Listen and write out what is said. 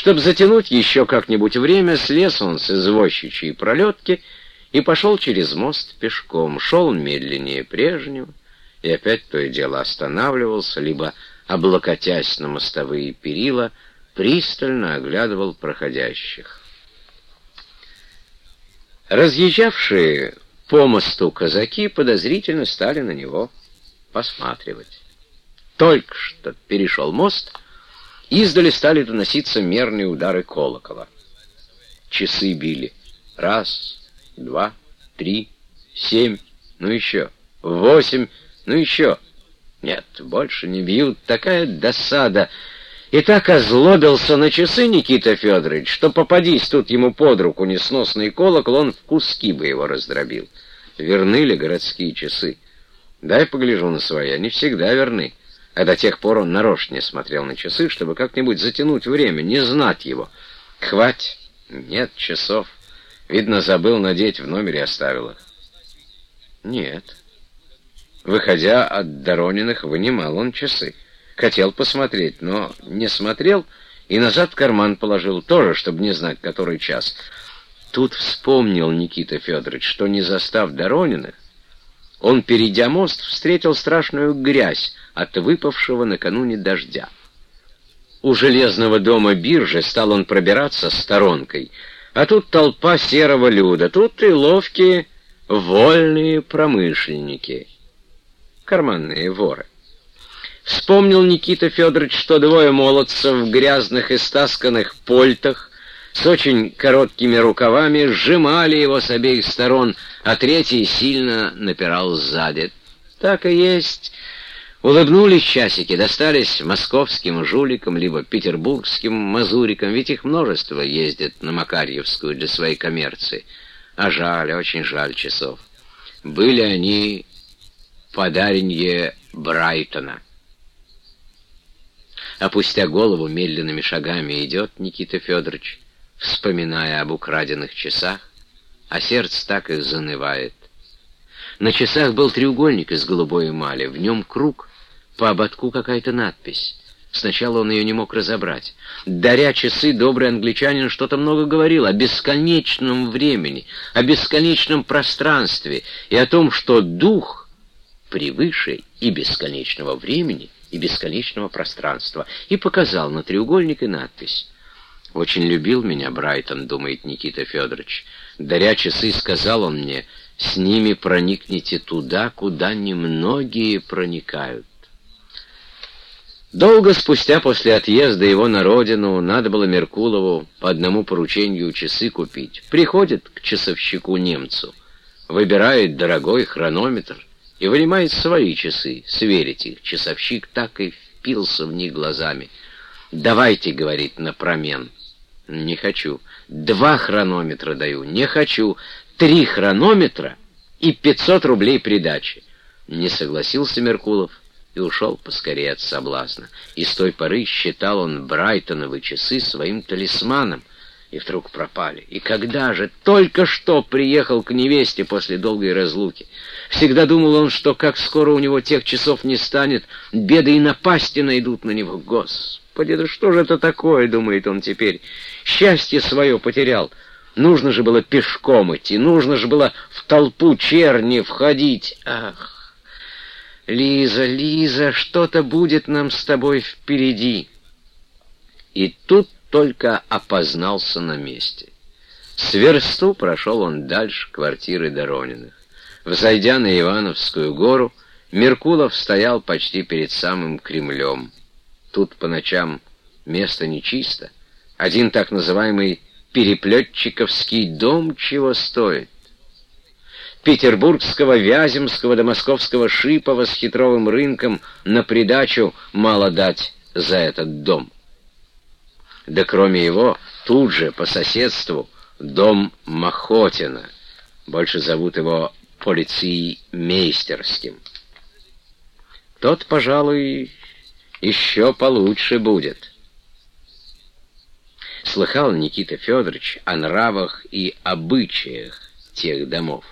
Чтобы затянуть еще как-нибудь время, слез он с извозчичьей пролетки и пошел через мост пешком. Шел медленнее прежнего и опять то и дело останавливался, либо, облокотясь на мостовые перила, пристально оглядывал проходящих. Разъезжавшие по мосту казаки подозрительно стали на него посматривать. Только что перешел мост, издали стали доноситься мерные удары колокола. Часы били. Раз, два, три, семь, ну еще, восемь, ну еще. Нет, больше не бьют. Такая досада. И так озлобился на часы Никита Федорович, что попадись тут ему под руку несносный колокол, он в куски бы его раздробил. Верны ли городские часы? Дай погляжу на свои, они всегда верны. А до тех пор он нарочно смотрел на часы, чтобы как-нибудь затянуть время, не знать его. Хвать? Нет часов. Видно, забыл надеть, в номере оставил их. Нет. Выходя от Дорониных, вынимал он часы. Хотел посмотреть, но не смотрел и назад в карман положил тоже, чтобы не знать, который час. Тут вспомнил Никита Федорович, что не застав Дорониных, он, перейдя мост, встретил страшную грязь от выпавшего накануне дождя. У железного дома биржи стал он пробираться сторонкой, а тут толпа серого люда, тут и ловкие вольные промышленники, карманные воры. Вспомнил Никита Федорович, что двое молодцев в грязных и стасканных польтах с очень короткими рукавами сжимали его с обеих сторон, а третий сильно напирал сзади. Так и есть. Улыбнулись часики, достались московским жуликам, либо петербургским мазурикам, ведь их множество ездит на Макарьевскую для своей коммерции. А жаль, очень жаль часов. Были они подаренье Брайтона. Опустя голову, медленными шагами идет Никита Федорович, вспоминая об украденных часах, а сердце так и занывает. На часах был треугольник из голубой эмали, в нем круг, по ободку какая-то надпись. Сначала он ее не мог разобрать. Даря часы, добрый англичанин что-то много говорил о бесконечном времени, о бесконечном пространстве и о том, что дух превыше и бесконечного времени — и бесконечного пространства, и показал на треугольник и надпись. «Очень любил меня Брайтон», — думает Никита Федорович. Даря часы, сказал он мне, «с ними проникните туда, куда немногие проникают». Долго спустя после отъезда его на родину надо было Меркулову по одному поручению часы купить. Приходит к часовщику немцу, выбирает дорогой хронометр, и вынимает свои часы, сверить их. Часовщик так и впился в них глазами. «Давайте», — говорит, — «на промен». «Не хочу». «Два хронометра даю». «Не хочу». «Три хронометра и пятьсот рублей придачи». Не согласился Меркулов и ушел поскорее от соблазна. И с той поры считал он Брайтоновы часы своим талисманом, и вдруг пропали. И когда же? Только что приехал к невесте после долгой разлуки. Всегда думал он, что как скоро у него тех часов не станет, беды и напасти найдут на него. Господи, да что же это такое, думает он теперь. Счастье свое потерял. Нужно же было пешком идти, нужно же было в толпу черни входить. Ах, Лиза, Лиза, что-то будет нам с тобой впереди. И тут только опознался на месте. С версту прошел он дальше квартиры Дорониных. Взойдя на Ивановскую гору, Меркулов стоял почти перед самым Кремлем. Тут по ночам место нечисто. Один так называемый переплетчиковский дом чего стоит. Петербургского, Вяземского до московского Шипова с хитровым рынком на придачу мало дать за этот дом. Да кроме его, тут же, по соседству, дом Махотина. Больше зовут его полицеймейстерским. Тот, пожалуй, еще получше будет. Слыхал Никита Федорович о нравах и обычаях тех домов.